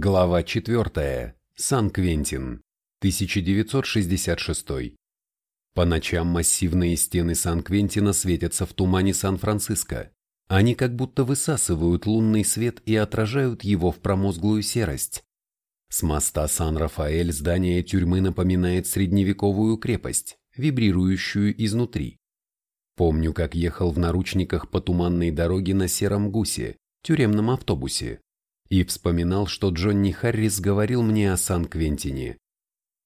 Глава 4. Сан-Квентин. 1966. По ночам массивные стены Сан-Квентина светятся в тумане Сан-Франциско. Они как будто высасывают лунный свет и отражают его в промозглую серость. С моста Сан-Рафаэль здание тюрьмы напоминает средневековую крепость, вибрирующую изнутри. Помню, как ехал в наручниках по туманной дороге на сером гусе, тюремном автобусе и вспоминал, что Джонни Харрис говорил мне о Сан-Квентине.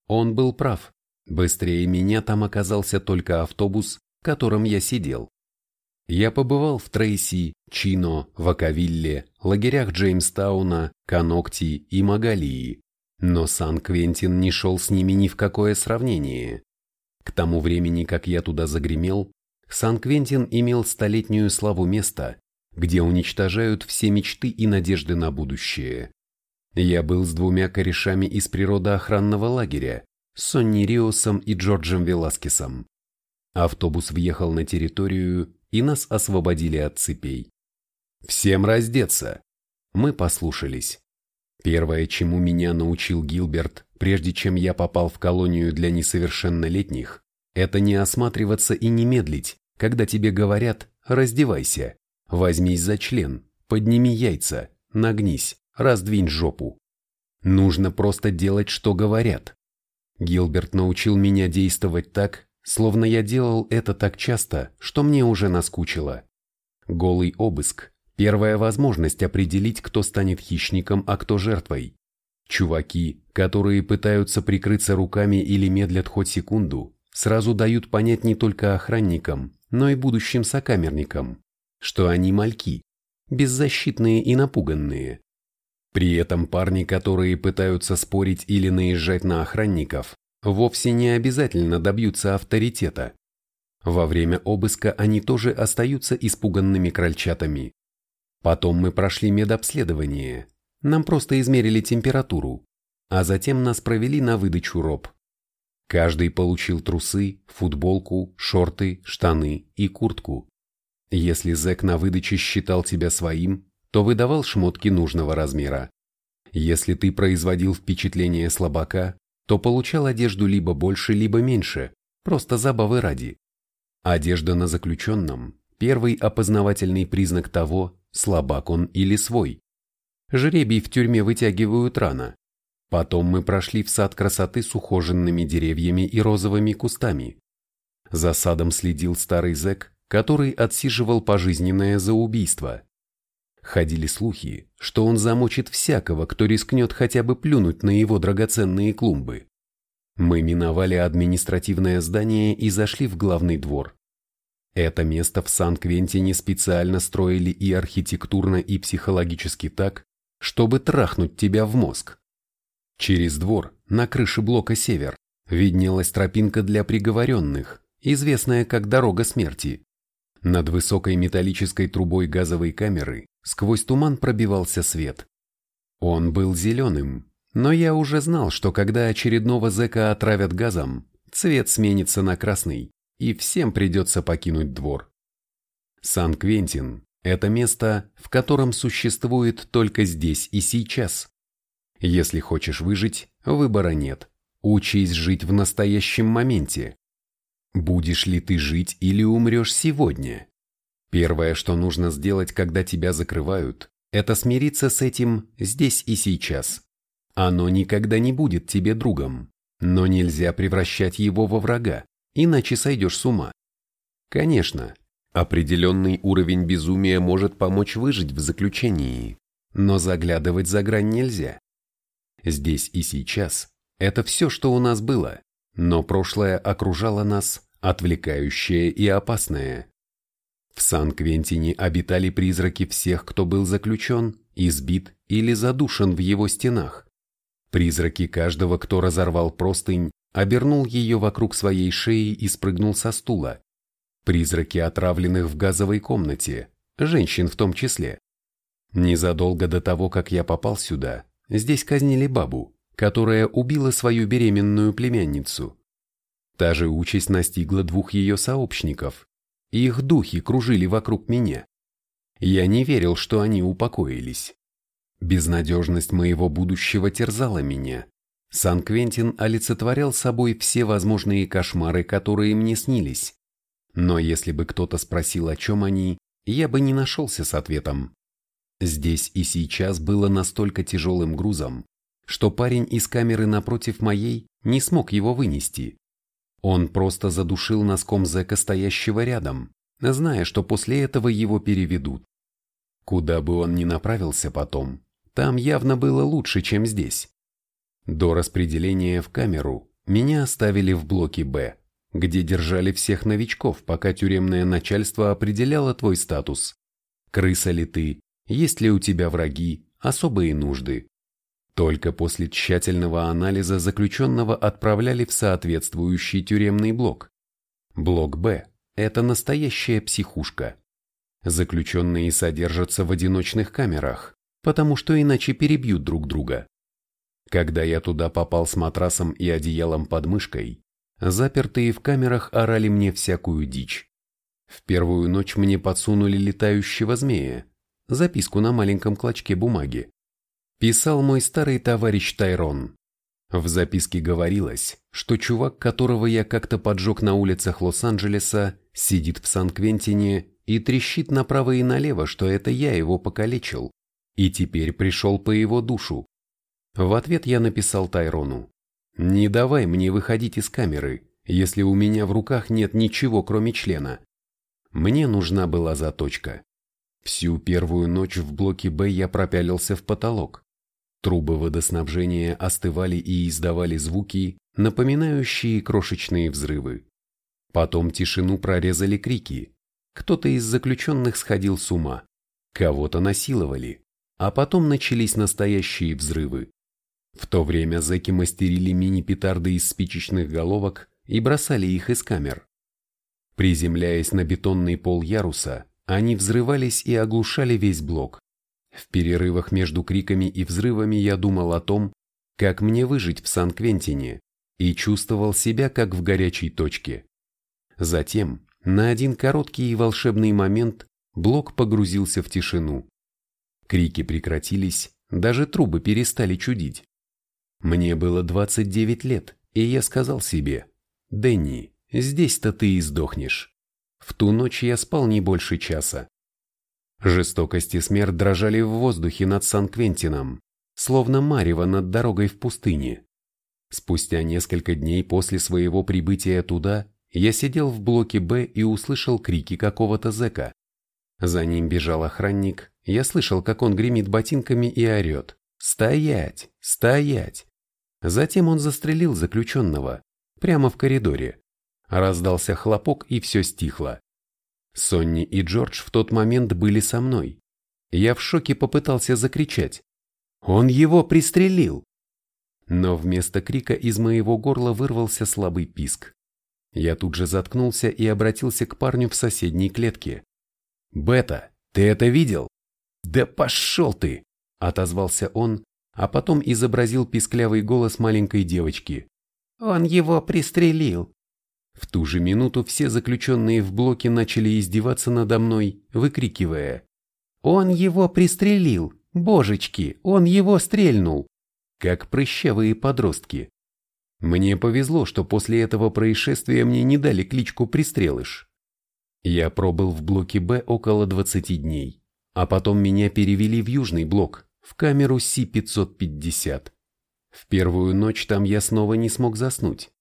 Он был прав. Быстрее меня там оказался только автобус, в котором я сидел. Я побывал в Трейси, Чино, Ваковилле, лагерях Джеймстауна, Канокти и Магалии, но Сан-Квентин не шел с ними ни в какое сравнение. К тому времени, как я туда загремел, Сан-Квентин имел столетнюю славу места, где уничтожают все мечты и надежды на будущее. Я был с двумя корешами из природоохранного лагеря, Сонни Риосом и Джорджем Веласкесом. Автобус въехал на территорию, и нас освободили от цепей. «Всем раздеться!» Мы послушались. Первое, чему меня научил Гилберт, прежде чем я попал в колонию для несовершеннолетних, это не осматриваться и не медлить, когда тебе говорят «раздевайся». Возьмись за член, подними яйца, нагнись, раздвинь жопу. Нужно просто делать, что говорят. Гилберт научил меня действовать так, словно я делал это так часто, что мне уже наскучило. Голый обыск – первая возможность определить, кто станет хищником, а кто жертвой. Чуваки, которые пытаются прикрыться руками или медлят хоть секунду, сразу дают понять не только охранникам, но и будущим сокамерникам что они мальки, беззащитные и напуганные. При этом парни, которые пытаются спорить или наезжать на охранников, вовсе не обязательно добьются авторитета. Во время обыска они тоже остаются испуганными крольчатами. Потом мы прошли медобследование. Нам просто измерили температуру, а затем нас провели на выдачу роб. Каждый получил трусы, футболку, шорты, штаны и куртку. Если зэк на выдаче считал тебя своим, то выдавал шмотки нужного размера. Если ты производил впечатление слабака, то получал одежду либо больше, либо меньше, просто забавы ради. Одежда на заключенном – первый опознавательный признак того, слабак он или свой. Жребий в тюрьме вытягивают рано. Потом мы прошли в сад красоты с ухоженными деревьями и розовыми кустами. За садом следил старый зэк, который отсиживал пожизненное за убийство. Ходили слухи, что он замочит всякого, кто рискнет хотя бы плюнуть на его драгоценные клумбы. Мы миновали административное здание и зашли в главный двор. Это место в Сан-Квентине специально строили и архитектурно, и психологически так, чтобы трахнуть тебя в мозг. Через двор, на крыше блока «Север», виднелась тропинка для приговоренных, известная как «Дорога смерти». Над высокой металлической трубой газовой камеры сквозь туман пробивался свет. Он был зеленым, но я уже знал, что когда очередного зэка отравят газом, цвет сменится на красный, и всем придется покинуть двор. Сан-Квентин – это место, в котором существует только здесь и сейчас. Если хочешь выжить, выбора нет. Учись жить в настоящем моменте. Будешь ли ты жить или умрешь сегодня? Первое, что нужно сделать, когда тебя закрывают, это смириться с этим здесь и сейчас. Оно никогда не будет тебе другом, но нельзя превращать его во врага, иначе сойдешь с ума. Конечно, определенный уровень безумия может помочь выжить в заключении, но заглядывать за грань нельзя. Здесь и сейчас – это все, что у нас было, но прошлое окружало нас, отвлекающее и опасное. В Сан-Квентине обитали призраки всех, кто был заключен, избит или задушен в его стенах. Призраки каждого, кто разорвал простынь, обернул ее вокруг своей шеи и спрыгнул со стула. Призраки отравленных в газовой комнате, женщин в том числе. Незадолго до того, как я попал сюда, здесь казнили бабу, которая убила свою беременную племянницу. Та же участь настигла двух ее сообщников. Их духи кружили вокруг меня. Я не верил, что они упокоились. Безнадежность моего будущего терзала меня. Сан-Квентин олицетворял собой все возможные кошмары, которые мне снились. Но если бы кто-то спросил, о чем они, я бы не нашелся с ответом. Здесь и сейчас было настолько тяжелым грузом, что парень из камеры напротив моей не смог его вынести. Он просто задушил носком зэка, стоящего рядом, зная, что после этого его переведут. Куда бы он ни направился потом, там явно было лучше, чем здесь. До распределения в камеру меня оставили в блоке «Б», где держали всех новичков, пока тюремное начальство определяло твой статус. Крыса ли ты, есть ли у тебя враги, особые нужды. Только после тщательного анализа заключенного отправляли в соответствующий тюремный блок. Блок «Б» – это настоящая психушка. Заключенные содержатся в одиночных камерах, потому что иначе перебьют друг друга. Когда я туда попал с матрасом и одеялом под мышкой, запертые в камерах орали мне всякую дичь. В первую ночь мне подсунули летающего змея, записку на маленьком клочке бумаги. Писал мой старый товарищ Тайрон. В записке говорилось, что чувак, которого я как-то поджег на улицах Лос-Анджелеса, сидит в Сан-Квентине и трещит направо и налево, что это я его покалечил, и теперь пришел по его душу. В ответ я написал Тайрону. «Не давай мне выходить из камеры, если у меня в руках нет ничего, кроме члена». Мне нужна была заточка. Всю первую ночь в блоке Б я пропялился в потолок. Трубы водоснабжения остывали и издавали звуки, напоминающие крошечные взрывы. Потом тишину прорезали крики. Кто-то из заключенных сходил с ума. Кого-то насиловали. А потом начались настоящие взрывы. В то время зэки мастерили мини-петарды из спичечных головок и бросали их из камер. Приземляясь на бетонный пол яруса, они взрывались и оглушали весь блок. В перерывах между криками и взрывами я думал о том, как мне выжить в Сан-Квентине, и чувствовал себя как в горячей точке. Затем, на один короткий и волшебный момент, блок погрузился в тишину. Крики прекратились, даже трубы перестали чудить. Мне было 29 лет, и я сказал себе, «Дэнни, здесь-то ты и сдохнешь». В ту ночь я спал не больше часа. Жестокость и смерть дрожали в воздухе над Сан-Квентином, словно марево над дорогой в пустыне. Спустя несколько дней после своего прибытия туда, я сидел в блоке «Б» и услышал крики какого-то зэка. За ним бежал охранник, я слышал, как он гремит ботинками и орет. «Стоять! Стоять!» Затем он застрелил заключенного, прямо в коридоре. Раздался хлопок и все стихло. Сонни и Джордж в тот момент были со мной. Я в шоке попытался закричать. «Он его пристрелил!» Но вместо крика из моего горла вырвался слабый писк. Я тут же заткнулся и обратился к парню в соседней клетке. «Бета, ты это видел?» «Да пошел ты!» – отозвался он, а потом изобразил писклявый голос маленькой девочки. «Он его пристрелил!» В ту же минуту все заключенные в блоке начали издеваться надо мной, выкрикивая «Он его пристрелил! Божечки, он его стрельнул!» Как прыщавые подростки. Мне повезло, что после этого происшествия мне не дали кличку «Пристрелыш». Я пробыл в блоке Б около 20 дней, а потом меня перевели в южный блок, в камеру Си-550. В первую ночь там я снова не смог заснуть.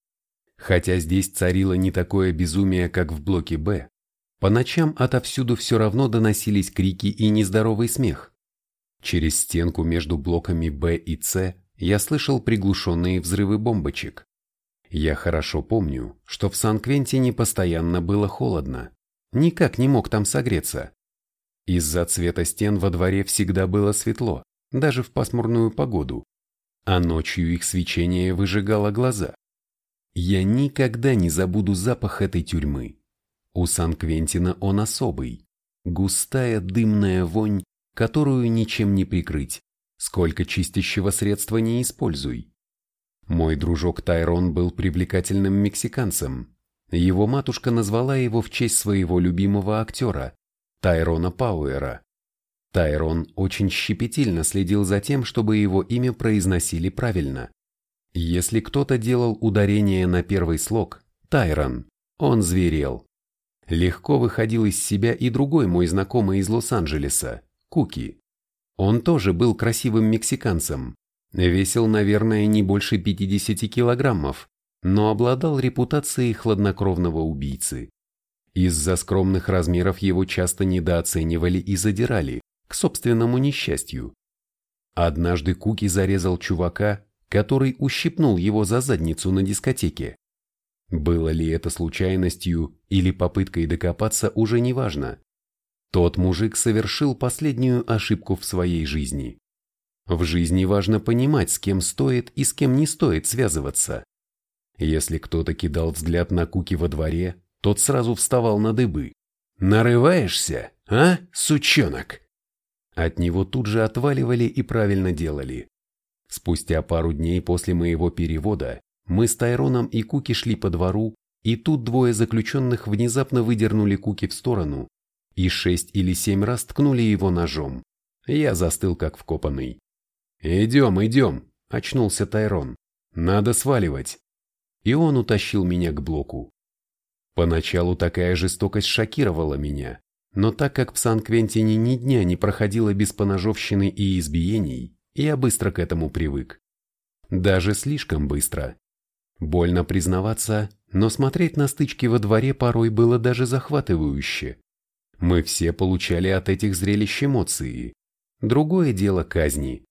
Хотя здесь царило не такое безумие, как в блоке Б, по ночам отовсюду все равно доносились крики и нездоровый смех. Через стенку между блоками Б и С я слышал приглушенные взрывы бомбочек. Я хорошо помню, что в Сан-Квентине постоянно было холодно. Никак не мог там согреться. Из-за цвета стен во дворе всегда было светло, даже в пасмурную погоду, а ночью их свечение выжигало глаза. Я никогда не забуду запах этой тюрьмы. У Сан-Квентина он особый. Густая дымная вонь, которую ничем не прикрыть, сколько чистящего средства не используй. Мой дружок Тайрон был привлекательным мексиканцем. Его матушка назвала его в честь своего любимого актера, Тайрона Пауэра. Тайрон очень щепетильно следил за тем, чтобы его имя произносили правильно. Если кто-то делал ударение на первый слог «Тайрон», он зверел. Легко выходил из себя и другой мой знакомый из Лос-Анджелеса, Куки. Он тоже был красивым мексиканцем, весил, наверное, не больше 50 килограммов, но обладал репутацией хладнокровного убийцы. Из-за скромных размеров его часто недооценивали и задирали, к собственному несчастью. Однажды Куки зарезал чувака, который ущипнул его за задницу на дискотеке. Было ли это случайностью или попыткой докопаться, уже не важно. Тот мужик совершил последнюю ошибку в своей жизни. В жизни важно понимать, с кем стоит и с кем не стоит связываться. Если кто-то кидал взгляд на Куки во дворе, тот сразу вставал на дыбы. «Нарываешься, а, сучонок?» От него тут же отваливали и правильно делали. Спустя пару дней после моего перевода мы с Тайроном и Куки шли по двору, и тут двое заключенных внезапно выдернули Куки в сторону и шесть или семь раз ткнули его ножом. Я застыл как вкопанный. «Идем, идем!» – очнулся Тайрон. «Надо сваливать!» И он утащил меня к блоку. Поначалу такая жестокость шокировала меня, но так как в Сан-Квентине ни дня не проходило без поножовщины и избиений, я быстро к этому привык. Даже слишком быстро. Больно признаваться, но смотреть на стычки во дворе порой было даже захватывающе. Мы все получали от этих зрелищ эмоции. Другое дело казни.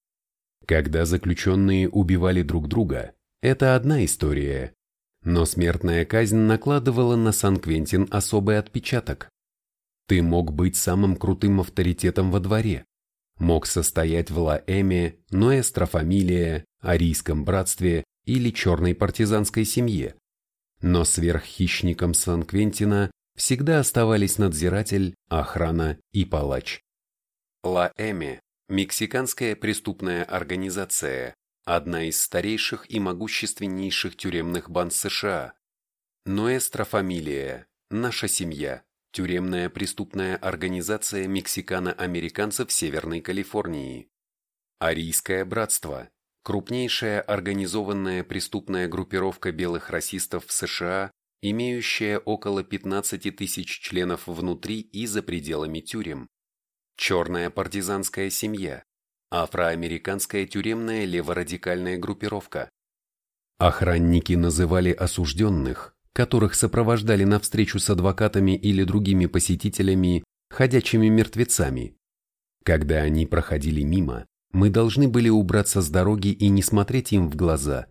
Когда заключенные убивали друг друга, это одна история. Но смертная казнь накладывала на Сан-Квентин особый отпечаток. Ты мог быть самым крутым авторитетом во дворе, мог состоять в Ла-Эме, Ноэстро-фамилия, Арийском братстве или черной партизанской семье. Но сверххищником Сан-Квентина всегда оставались надзиратель, охрана и палач. Ла-Эме – мексиканская преступная организация, одна из старейших и могущественнейших тюремных банд США. Ноэстро фамилия, наша семья, тюремная преступная организация мексикано-американцев Северной Калифорнии. Арийское братство, крупнейшая организованная преступная группировка белых расистов в США, имеющая около 15 тысяч членов внутри и за пределами тюрем. Черная партизанская семья, афроамериканская тюремная леворадикальная группировка. Охранники называли осужденных, которых сопровождали на встречу с адвокатами или другими посетителями, ходячими мертвецами. Когда они проходили мимо, мы должны были убраться с дороги и не смотреть им в глаза.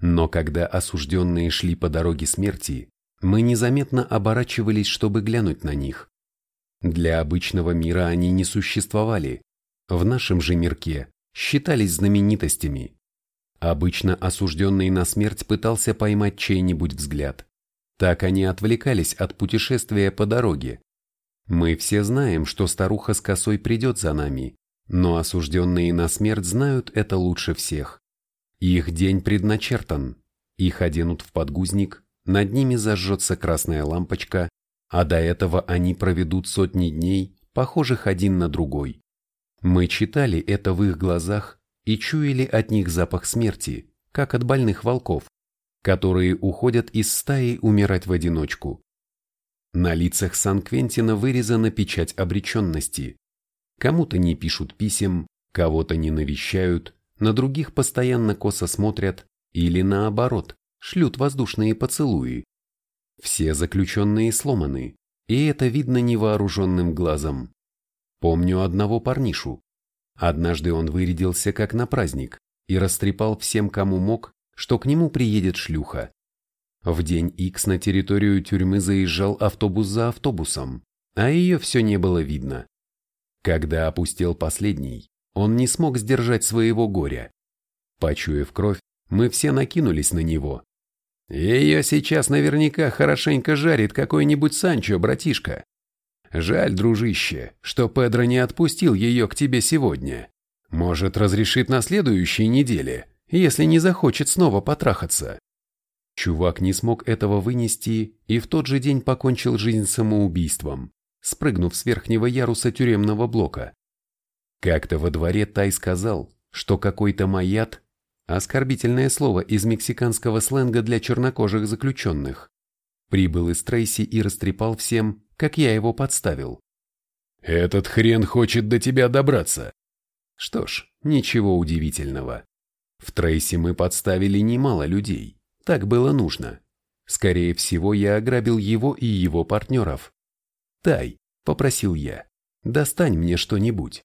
Но когда осужденные шли по дороге смерти, мы незаметно оборачивались, чтобы глянуть на них. Для обычного мира они не существовали, в нашем же мирке считались знаменитостями. Обычно осужденный на смерть пытался поймать чей-нибудь взгляд. Так они отвлекались от путешествия по дороге. Мы все знаем, что старуха с косой придет за нами, но осужденные на смерть знают это лучше всех. Их день предначертан, их оденут в подгузник, над ними зажжется красная лампочка, а до этого они проведут сотни дней, похожих один на другой. Мы читали это в их глазах и чуяли от них запах смерти, как от больных волков, которые уходят из стаи умирать в одиночку. На лицах Сан-Квентина вырезана печать обреченности. Кому-то не пишут писем, кого-то не навещают, на других постоянно косо смотрят или наоборот, шлют воздушные поцелуи. Все заключенные сломаны, и это видно невооруженным глазом. Помню одного парнишу. Однажды он вырядился как на праздник и растрепал всем, кому мог, что к нему приедет шлюха. В день Икс на территорию тюрьмы заезжал автобус за автобусом, а ее все не было видно. Когда опустел последний, он не смог сдержать своего горя. Почуяв кровь, мы все накинулись на него. «Ее сейчас наверняка хорошенько жарит какой-нибудь Санчо, братишка. Жаль, дружище, что Педро не отпустил ее к тебе сегодня. Может, разрешит на следующей неделе, если не захочет снова потрахаться. Чувак не смог этого вынести и в тот же день покончил жизнь самоубийством, спрыгнув с верхнего яруса тюремного блока. Как-то во дворе Тай сказал, что какой-то маят, оскорбительное слово из мексиканского сленга для чернокожих заключенных, прибыл из Трейси и растрепал всем, как я его подставил. «Этот хрен хочет до тебя добраться!» Что ж, ничего удивительного. В Трейси мы подставили немало людей, так было нужно. Скорее всего, я ограбил его и его партнеров. «Тай», — попросил я, — «достань мне что-нибудь».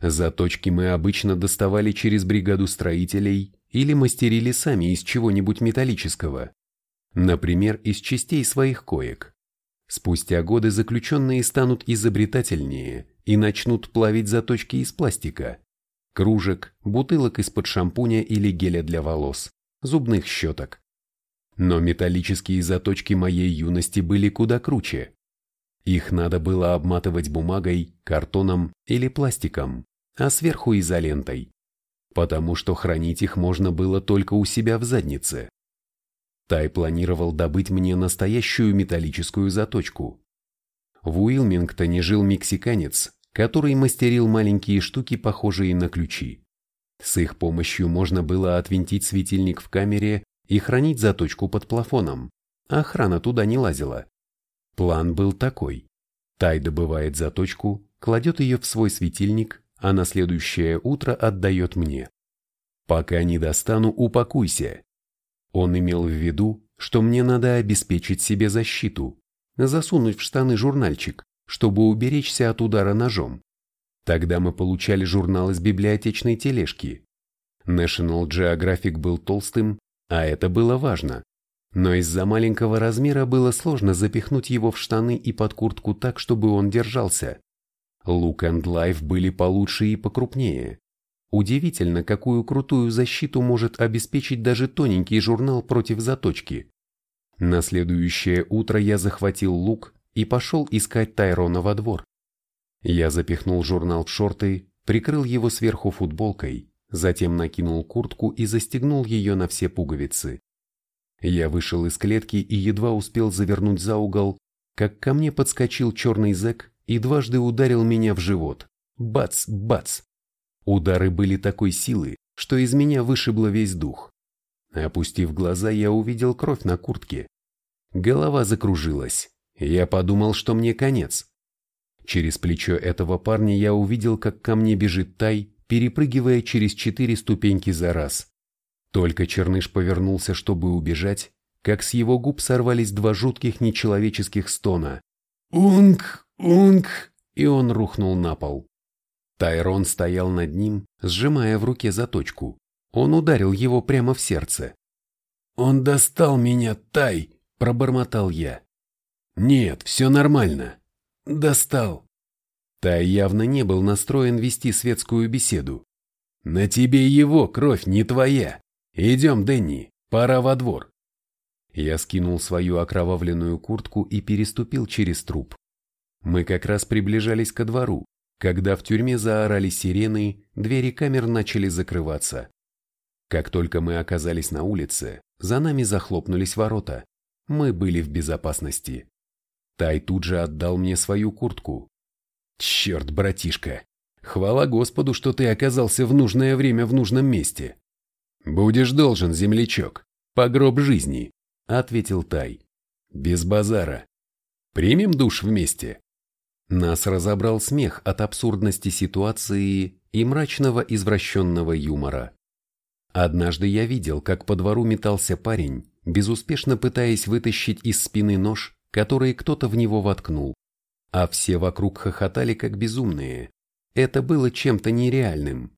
Заточки мы обычно доставали через бригаду строителей или мастерили сами из чего-нибудь металлического. Например, из частей своих коек. Спустя годы заключенные станут изобретательнее и начнут плавить заточки из пластика, кружек, бутылок из-под шампуня или геля для волос, зубных щеток. Но металлические заточки моей юности были куда круче. Их надо было обматывать бумагой, картоном или пластиком, а сверху изолентой, потому что хранить их можно было только у себя в заднице. Тай планировал добыть мне настоящую металлическую заточку. В Уилмингтоне жил мексиканец, который мастерил маленькие штуки, похожие на ключи. С их помощью можно было отвинтить светильник в камере и хранить заточку под плафоном. Охрана туда не лазила. План был такой. Тай добывает заточку, кладет ее в свой светильник, а на следующее утро отдает мне. Пока не достану, упакуйся. Он имел в виду, что мне надо обеспечить себе защиту, засунуть в штаны журнальчик, чтобы уберечься от удара ножом. Тогда мы получали журнал из библиотечной тележки. National Geographic был толстым, а это было важно. Но из-за маленького размера было сложно запихнуть его в штаны и под куртку так, чтобы он держался. Look and Life были получше и покрупнее. Удивительно, какую крутую защиту может обеспечить даже тоненький журнал против заточки. На следующее утро я захватил лук и пошел искать Тайрона во двор. Я запихнул журнал в шорты, прикрыл его сверху футболкой, затем накинул куртку и застегнул ее на все пуговицы. Я вышел из клетки и едва успел завернуть за угол, как ко мне подскочил черный зэк и дважды ударил меня в живот. Бац, бац. Удары были такой силы, что из меня вышибло весь дух. Опустив глаза, я увидел кровь на куртке. Голова закружилась. Я подумал, что мне конец. Через плечо этого парня я увидел, как ко мне бежит Тай, перепрыгивая через четыре ступеньки за раз. Только Черныш повернулся, чтобы убежать, как с его губ сорвались два жутких нечеловеческих стона. «Унг! Унг!» И он рухнул на пол. Тайрон стоял над ним, сжимая в руке заточку. Он ударил его прямо в сердце. «Он достал меня, Тай!» – пробормотал я. «Нет, все нормально. Достал». Тай явно не был настроен вести светскую беседу. «На тебе его кровь не твоя. Идем, Дэнни, пора во двор». Я скинул свою окровавленную куртку и переступил через труп. Мы как раз приближались ко двору, когда в тюрьме заорали сирены, двери камер начали закрываться. Как только мы оказались на улице, за нами захлопнулись ворота. Мы были в безопасности. Тай тут же отдал мне свою куртку. Черт, братишка, хвала Господу, что ты оказался в нужное время в нужном месте. Будешь должен, землячок, по гроб жизни, ответил Тай. Без базара. Примем душ вместе. Нас разобрал смех от абсурдности ситуации и мрачного извращенного юмора. Однажды я видел, как по двору метался парень, безуспешно пытаясь вытащить из спины нож, который кто-то в него воткнул, а все вокруг хохотали как безумные. Это было чем-то нереальным.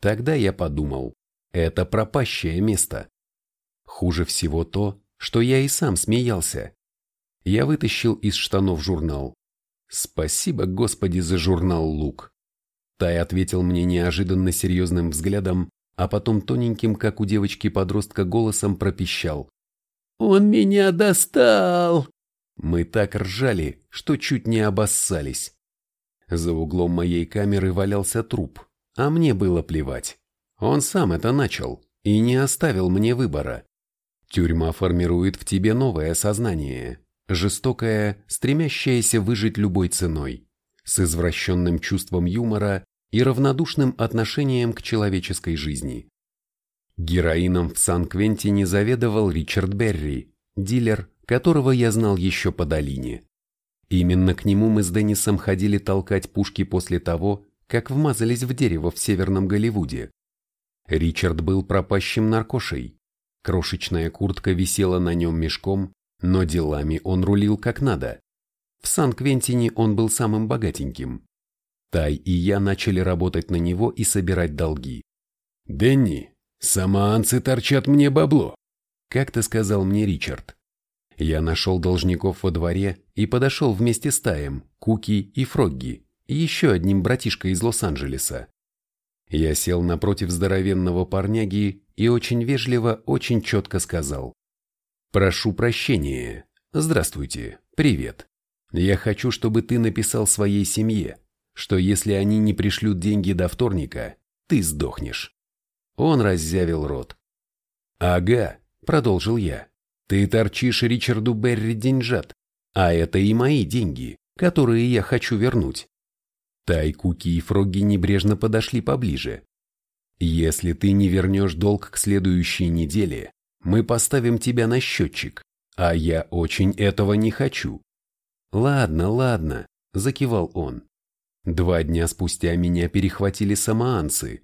Тогда я подумал, это пропащее место. Хуже всего то, что я и сам смеялся. Я вытащил из штанов журнал. Спасибо, Господи, за журнал «Лук». Тай ответил мне неожиданно серьезным взглядом, а потом тоненьким, как у девочки-подростка, голосом пропищал. «Он меня достал!» Мы так ржали, что чуть не обоссались. За углом моей камеры валялся труп, а мне было плевать. Он сам это начал и не оставил мне выбора. Тюрьма формирует в тебе новое сознание, жестокая, стремящаяся выжить любой ценой, с извращенным чувством юмора и равнодушным отношением к человеческой жизни. Героином в Сан-Квентине заведовал Ричард Берри, дилер, которого я знал еще по долине. Именно к нему мы с Деннисом ходили толкать пушки после того, как вмазались в дерево в северном Голливуде. Ричард был пропащим наркошей. Крошечная куртка висела на нем мешком, но делами он рулил как надо. В Сан-Квентине он был самым богатеньким. Тай и я начали работать на него и собирать долги. «Дэнни, самоанцы торчат мне бабло», — как-то сказал мне Ричард. Я нашел должников во дворе и подошел вместе с Таем, Куки и Фрогги, еще одним братишкой из Лос-Анджелеса. Я сел напротив здоровенного парняги и очень вежливо, очень четко сказал. «Прошу прощения. Здравствуйте. Привет. Я хочу, чтобы ты написал своей семье, что если они не пришлют деньги до вторника, ты сдохнешь». Он раззявил рот. «Ага», — продолжил я. Ты торчишь Ричарду Берри деньжат, а это и мои деньги, которые я хочу вернуть. Тай, Куки и Фрогги небрежно подошли поближе. Если ты не вернешь долг к следующей неделе, мы поставим тебя на счетчик, а я очень этого не хочу. Ладно, ладно, закивал он. Два дня спустя меня перехватили самоанцы.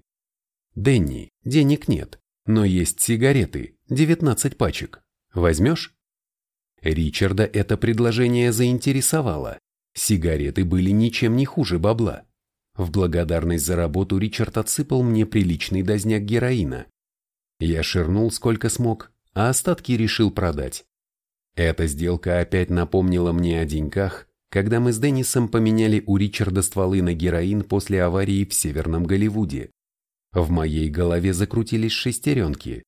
Денни, денег нет, но есть сигареты, 19 пачек. Возьмешь? Ричарда это предложение заинтересовало. Сигареты были ничем не хуже бабла. В благодарность за работу Ричард отсыпал мне приличный дозняк героина. Я ширнул сколько смог, а остатки решил продать. Эта сделка опять напомнила мне о деньках, когда мы с Деннисом поменяли у Ричарда стволы на героин после аварии в Северном Голливуде. В моей голове закрутились шестеренки.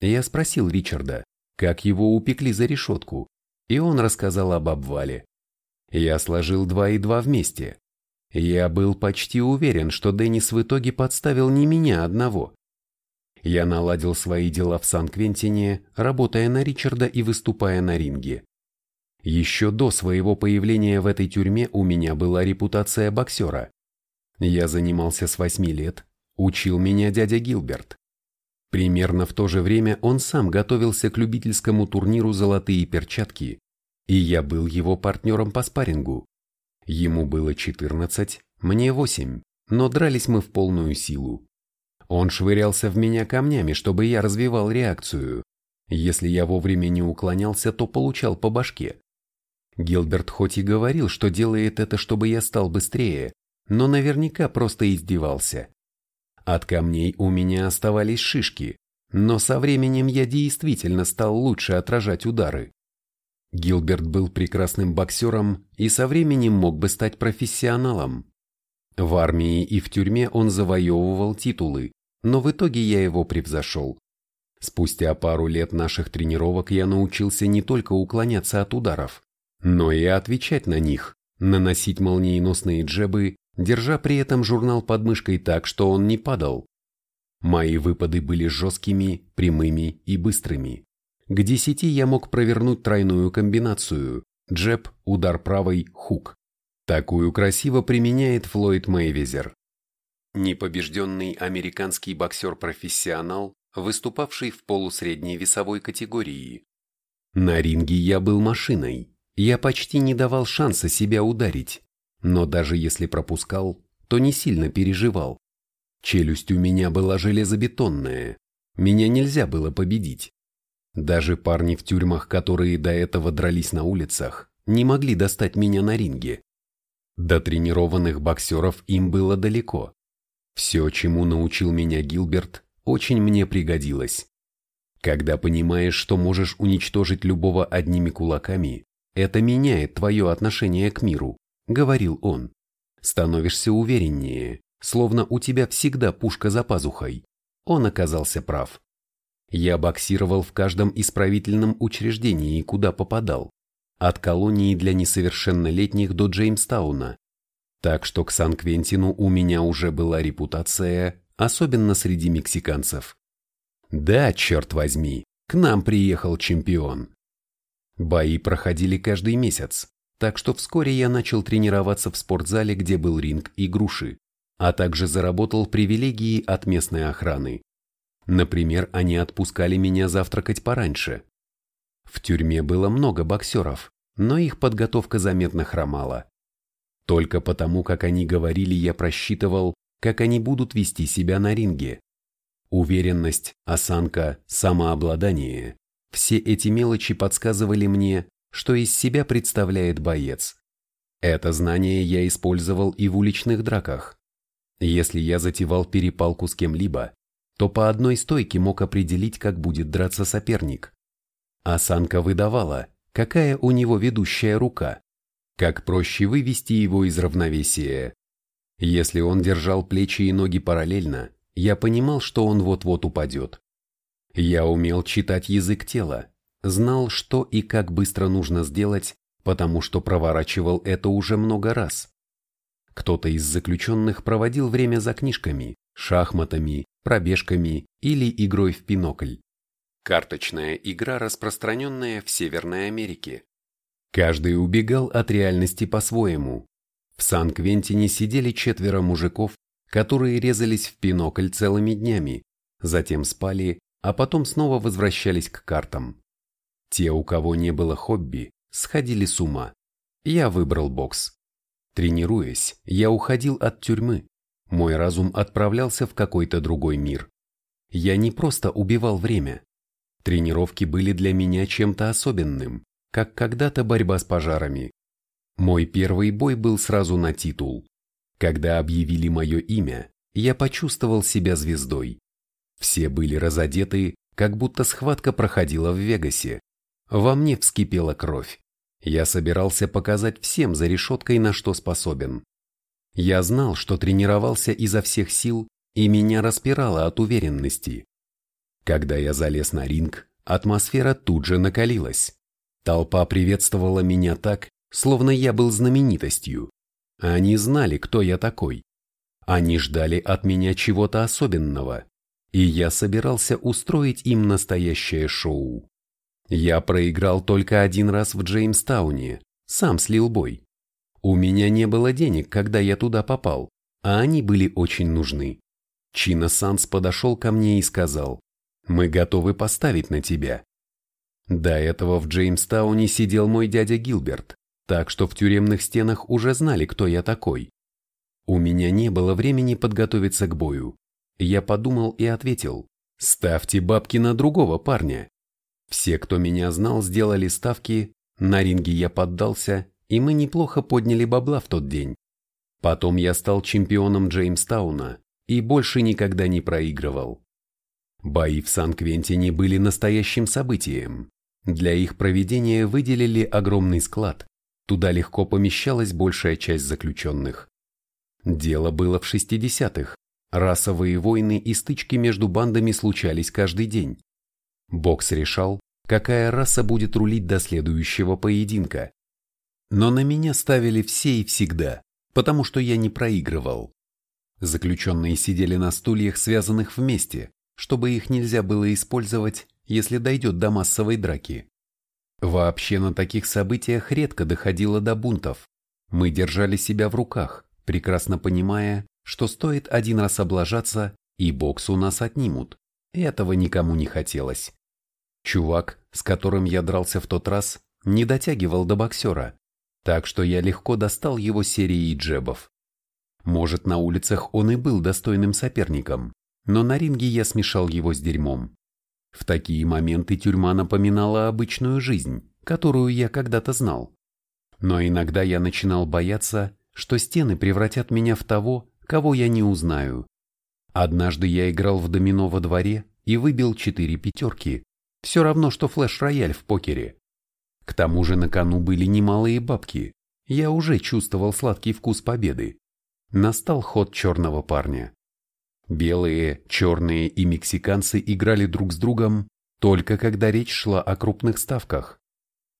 Я спросил Ричарда, как его упекли за решетку, и он рассказал об обвале. Я сложил два и два вместе. Я был почти уверен, что Деннис в итоге подставил не меня одного. Я наладил свои дела в Сан-Квентине, работая на Ричарда и выступая на ринге. Еще до своего появления в этой тюрьме у меня была репутация боксера. Я занимался с восьми лет, учил меня дядя Гилберт. Примерно в то же время он сам готовился к любительскому турниру «Золотые перчатки», и я был его партнером по спаррингу. Ему было 14, мне 8, но дрались мы в полную силу. Он швырялся в меня камнями, чтобы я развивал реакцию. Если я вовремя не уклонялся, то получал по башке. Гилберт хоть и говорил, что делает это, чтобы я стал быстрее, но наверняка просто издевался. От камней у меня оставались шишки, но со временем я действительно стал лучше отражать удары. Гилберт был прекрасным боксером и со временем мог бы стать профессионалом. В армии и в тюрьме он завоевывал титулы, но в итоге я его превзошел. Спустя пару лет наших тренировок я научился не только уклоняться от ударов, но и отвечать на них, наносить молниеносные джебы держа при этом журнал под мышкой так, что он не падал. Мои выпады были жесткими, прямыми и быстрыми. К десяти я мог провернуть тройную комбинацию – джеб, удар правой, хук. Такую красиво применяет Флойд Мейвезер. Непобежденный американский боксер-профессионал, выступавший в полусредней весовой категории. На ринге я был машиной. Я почти не давал шанса себя ударить. Но даже если пропускал, то не сильно переживал. Челюсть у меня была железобетонная, меня нельзя было победить. Даже парни в тюрьмах, которые до этого дрались на улицах, не могли достать меня на ринге. До тренированных боксеров им было далеко. Все, чему научил меня Гилберт, очень мне пригодилось. Когда понимаешь, что можешь уничтожить любого одними кулаками, это меняет твое отношение к миру говорил он, становишься увереннее, словно у тебя всегда пушка за пазухой. Он оказался прав. Я боксировал в каждом исправительном учреждении, куда попадал, от колонии для несовершеннолетних до Джеймстауна. Так что к Сан-Квентину у меня уже была репутация, особенно среди мексиканцев. Да, черт возьми, к нам приехал чемпион. Бои проходили каждый месяц, так что вскоре я начал тренироваться в спортзале, где был ринг и груши. а также заработал привилегии от местной охраны. Например, они отпускали меня завтракать пораньше. В тюрьме было много боксеров, но их подготовка заметно хромала. Только потому, как они говорили, я просчитывал, как они будут вести себя на ринге. Уверенность, осанка, самообладание – все эти мелочи подсказывали мне, что из себя представляет боец. Это знание я использовал и в уличных драках. Если я затевал перепалку с кем-либо, то по одной стойке мог определить, как будет драться соперник. Осанка выдавала, какая у него ведущая рука, как проще вывести его из равновесия. Если он держал плечи и ноги параллельно, я понимал, что он вот-вот упадет. Я умел читать язык тела, знал, что и как быстро нужно сделать, потому что проворачивал это уже много раз. Кто-то из заключенных проводил время за книжками, шахматами, пробежками или игрой в пинокль. Карточная игра, распространенная в Северной Америке. Каждый убегал от реальности по-своему. В Сан-Квентине сидели четверо мужиков, которые резались в пинокль целыми днями, затем спали, а потом снова возвращались к картам. Те, у кого не было хобби, сходили с ума. Я выбрал бокс. Тренируясь, я уходил от тюрьмы. Мой разум отправлялся в какой-то другой мир. Я не просто убивал время. Тренировки были для меня чем-то особенным, как когда-то борьба с пожарами. Мой первый бой был сразу на титул. Когда объявили мое имя, я почувствовал себя звездой. Все были разодеты, как будто схватка проходила в Вегасе. Во мне вскипела кровь. Я собирался показать всем за решеткой, на что способен. Я знал, что тренировался изо всех сил, и меня распирало от уверенности. Когда я залез на ринг, атмосфера тут же накалилась. Толпа приветствовала меня так, словно я был знаменитостью. Они знали, кто я такой. Они ждали от меня чего-то особенного, и я собирался устроить им настоящее шоу. Я проиграл только один раз в Джеймстауне, сам слил бой. У меня не было денег, когда я туда попал, а они были очень нужны. Чина Санс подошел ко мне и сказал, «Мы готовы поставить на тебя». До этого в Джеймстауне сидел мой дядя Гилберт, так что в тюремных стенах уже знали, кто я такой. У меня не было времени подготовиться к бою. Я подумал и ответил, «Ставьте бабки на другого парня». Все, кто меня знал, сделали ставки, на ринге я поддался, и мы неплохо подняли бабла в тот день. Потом я стал чемпионом Джеймстауна и больше никогда не проигрывал. Бои в Сан-Квентине были настоящим событием. Для их проведения выделили огромный склад, туда легко помещалась большая часть заключенных. Дело было в 60-х, расовые войны и стычки между бандами случались каждый день. Бокс решал, какая раса будет рулить до следующего поединка. Но на меня ставили все и всегда, потому что я не проигрывал. Заключенные сидели на стульях, связанных вместе, чтобы их нельзя было использовать, если дойдет до массовой драки. Вообще на таких событиях редко доходило до бунтов. Мы держали себя в руках, прекрасно понимая, что стоит один раз облажаться, и бокс у нас отнимут. Этого никому не хотелось. Чувак, с которым я дрался в тот раз, не дотягивал до боксера, так что я легко достал его серией джебов. Может, на улицах он и был достойным соперником, но на ринге я смешал его с дерьмом. В такие моменты тюрьма напоминала обычную жизнь, которую я когда-то знал. Но иногда я начинал бояться, что стены превратят меня в того, кого я не узнаю. Однажды я играл в домино во дворе и выбил четыре пятерки, все равно, что флеш-рояль в покере. К тому же на кону были немалые бабки. Я уже чувствовал сладкий вкус победы. Настал ход черного парня. Белые, черные и мексиканцы играли друг с другом только когда речь шла о крупных ставках.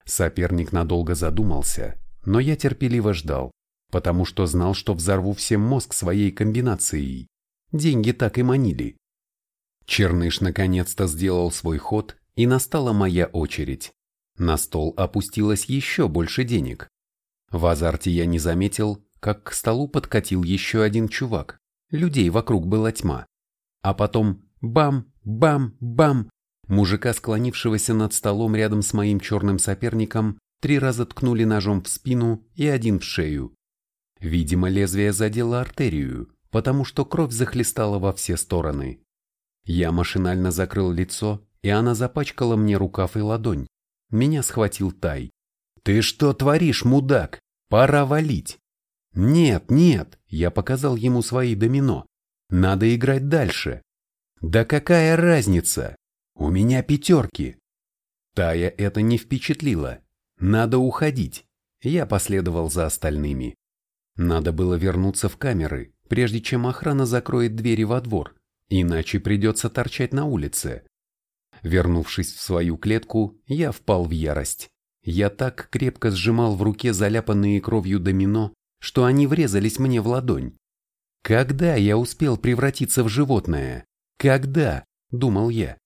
Соперник надолго задумался, но я терпеливо ждал, потому что знал, что взорву всем мозг своей комбинацией. Деньги так и манили. Черныш наконец-то сделал свой ход и настала моя очередь. На стол опустилось еще больше денег. В азарте я не заметил, как к столу подкатил еще один чувак, людей вокруг была тьма. А потом бам, бам, бам, мужика, склонившегося над столом рядом с моим черным соперником, три раза ткнули ножом в спину и один в шею. Видимо, лезвие задело артерию, потому что кровь захлестала во все стороны. Я машинально закрыл лицо, и она запачкала мне рукав и ладонь. Меня схватил Тай. «Ты что творишь, мудак? Пора валить!» «Нет, нет!» – я показал ему свои домино. «Надо играть дальше!» «Да какая разница? У меня пятерки!» Тая это не впечатлило. «Надо уходить!» Я последовал за остальными. Надо было вернуться в камеры, прежде чем охрана закроет двери во двор, иначе придется торчать на улице. Вернувшись в свою клетку, я впал в ярость. Я так крепко сжимал в руке заляпанные кровью домино, что они врезались мне в ладонь. Когда я успел превратиться в животное? Когда? Думал я.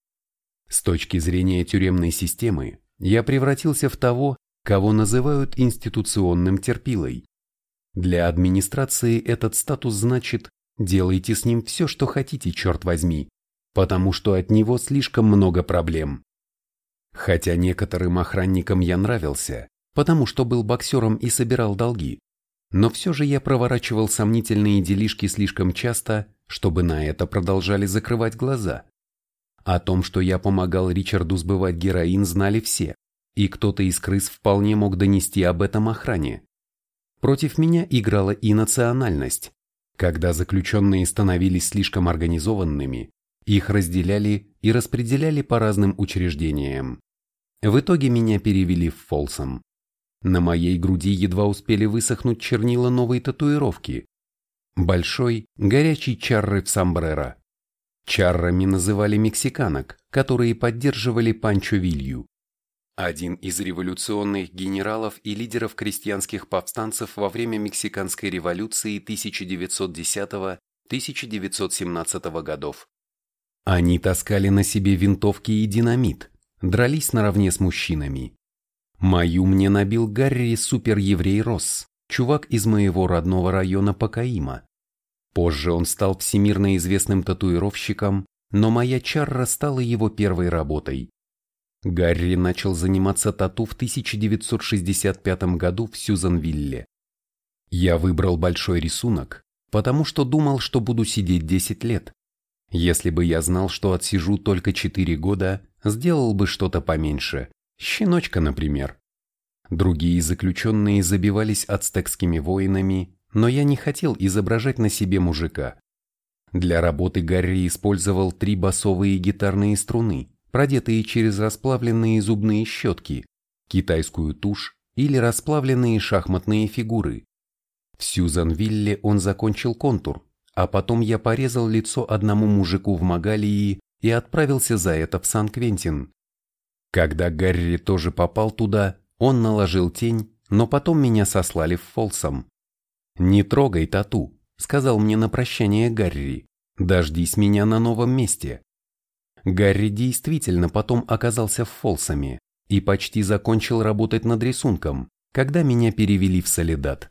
С точки зрения тюремной системы, я превратился в того, кого называют институционным терпилой. Для администрации этот статус значит «делайте с ним все, что хотите, черт возьми», потому что от него слишком много проблем. Хотя некоторым охранникам я нравился, потому что был боксером и собирал долги, но все же я проворачивал сомнительные делишки слишком часто, чтобы на это продолжали закрывать глаза. О том, что я помогал Ричарду сбывать героин, знали все, и кто-то из крыс вполне мог донести об этом охране. Против меня играла и национальность. Когда заключенные становились слишком организованными, их разделяли и распределяли по разным учреждениям. В итоге меня перевели в Фолсом. На моей груди едва успели высохнуть чернила новой татуировки. Большой, горячий чарры в сомбреро. Чаррами называли мексиканок, которые поддерживали Панчо Вилью. Один из революционных генералов и лидеров крестьянских повстанцев во время Мексиканской революции 1910-1917 годов. Они таскали на себе винтовки и динамит, дрались наравне с мужчинами. Мою мне набил Гарри супереврей Росс, чувак из моего родного района Пакаима. Позже он стал всемирно известным татуировщиком, но моя чарра стала его первой работой. Гарри начал заниматься тату в 1965 году в Сьюзанвилле. Я выбрал большой рисунок, потому что думал, что буду сидеть 10 лет, если бы я знал, что отсижу только 4 года, сделал бы что-то поменьше. Щеночка, например. Другие заключенные забивались ацтекскими воинами, но я не хотел изображать на себе мужика. Для работы Гарри использовал три басовые гитарные струны, продетые через расплавленные зубные щетки, китайскую тушь или расплавленные шахматные фигуры. В Сьюзанвилле он закончил контур, а потом я порезал лицо одному мужику в Магалии и отправился за это в Сан-Квентин. Когда Гарри тоже попал туда, он наложил тень, но потом меня сослали в Фолсом. «Не трогай тату», — сказал мне на прощание Гарри. «Дождись меня на новом месте». Гарри действительно потом оказался в Фолсами и почти закончил работать над рисунком, когда меня перевели в Солидат.